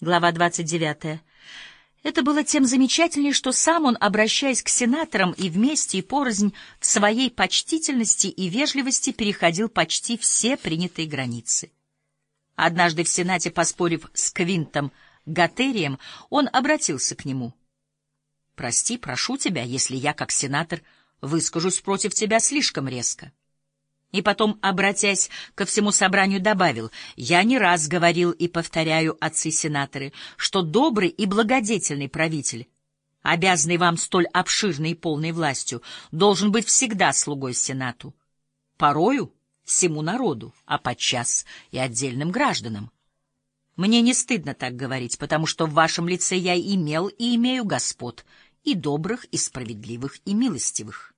Глава 29. Это было тем замечательнее, что сам он, обращаясь к сенаторам и вместе и порознь, в своей почтительности и вежливости переходил почти все принятые границы. Однажды в Сенате, поспорив с Квинтом Гатерием, он обратился к нему. «Прости, прошу тебя, если я, как сенатор, выскажусь против тебя слишком резко». И потом, обратясь ко всему собранию, добавил, «Я не раз говорил и повторяю, отцы-сенаторы, что добрый и благодетельный правитель, обязанный вам столь обширной и полной властью, должен быть всегда слугой Сенату, порою всему народу, а подчас и отдельным гражданам. Мне не стыдно так говорить, потому что в вашем лице я имел и имею господ, и добрых, и справедливых, и милостивых.